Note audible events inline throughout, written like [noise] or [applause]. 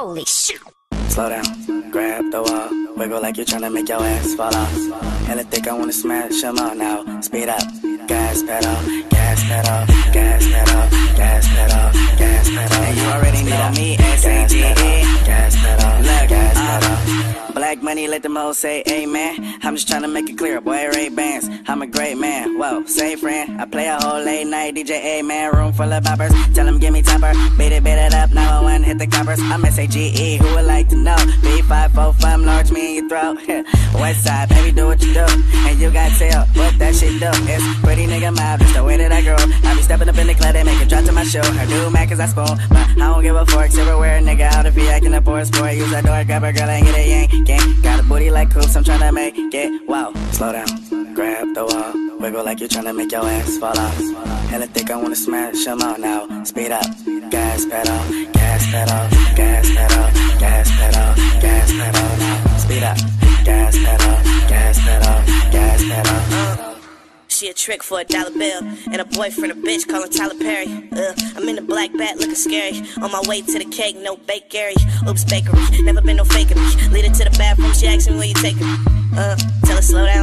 Holy shit. Slow down, grab the wall, wiggle like you're trying to make your ass fall off. Hella thick, I wanna smash them all now. Speed up, gas pedal, gas pedal, gas pedal, gas pedal, gas pedal. And you already know me, S-A-G-E. Gas pedal, gas uh, pedal. Black money, let them all say amen. I'm just trying to make it clear, boy, Ray Bans. I'm a great man, whoa, say friend. I play a whole late night DJ, amen. Room full of boppers, tell them give me topper. Beat it, beat it up, 911, hit the coppers. I'm S-A-G-E, who would like to know? B545, large me in your throat. [laughs] West side, baby, do what you do. And you got tail, what that shit do? It's pretty nigga mouth, just the way that I grow. I be stepping up in the club, they make it drop to my show. Her do Mac cause I spoon, but I don't give a fork. Silverware, nigga, out if he acting up for a sport. Use that door, grab a girl and get a yank. Gang, got a booty like coops, I'm tryna make it. Wow, slow down, grab the wall. Wiggle like you're tryna make your ass fall off. Hella thick, I wanna smash them out now. Speed up, gas pedal, gas pedal, gas pedal, gas pedal, gas pedal now. Speed up, gas pedal, gas pedal, gas pedal. She a trick for a dollar bill. And a boyfriend, a bitch, calling Tyler Perry. Uh, I'm in the black bat, looking scary. On my way to the cake, no bakery. Oops, bakery. Never been no faking me. Lead her to the bathroom, she asks me where you taking me. Uh, tell her slow down,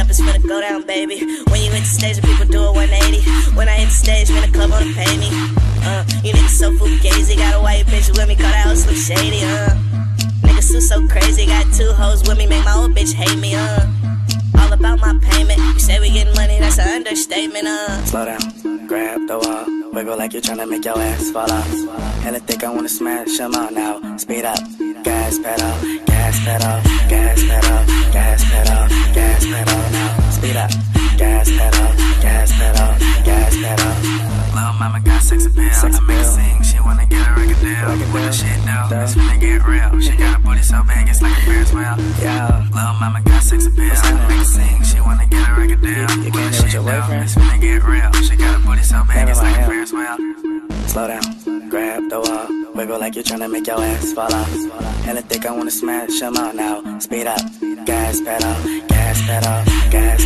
up, it's finna go down, baby. When you hit the stage, people do a 180. When I hit the stage, man, the club wanna pay me. Uh, you niggas so fugazi. Got a white bitch with me, call that house look shady, uh. Niggas too so crazy. Got two hoes with me, make my old bitch hate me, uh. All about my payment. You say we getting money, that's an understatement, uh. Slow down, grab the wall, wiggle like you're tryna make your ass fall off. I think I wanna smash them out now. Speed up, gas pedal, gas pedal, gas pedal, gas pedal, gas pedal now. Speed up, gas pedal, gas pedal, gas pedal. Little mama got sex appeal, sex to make her sing. She wanna get a record deal. What the shit do? It's finna get real. She got a booty so big, it's like a Ferris wheel. Yeah, little mama got sex appeal, to make her sing. She wanna get a record deal. You can't do with your boyfriend. It's finna get real. She got a booty so big, it's like a Ferris wheel. Slow down, grab the wall, wiggle like you're tryna make your ass fall off. Hella thick, I wanna smash them out now. Speed up, gas pedal, gas pedal, gas pedal, gas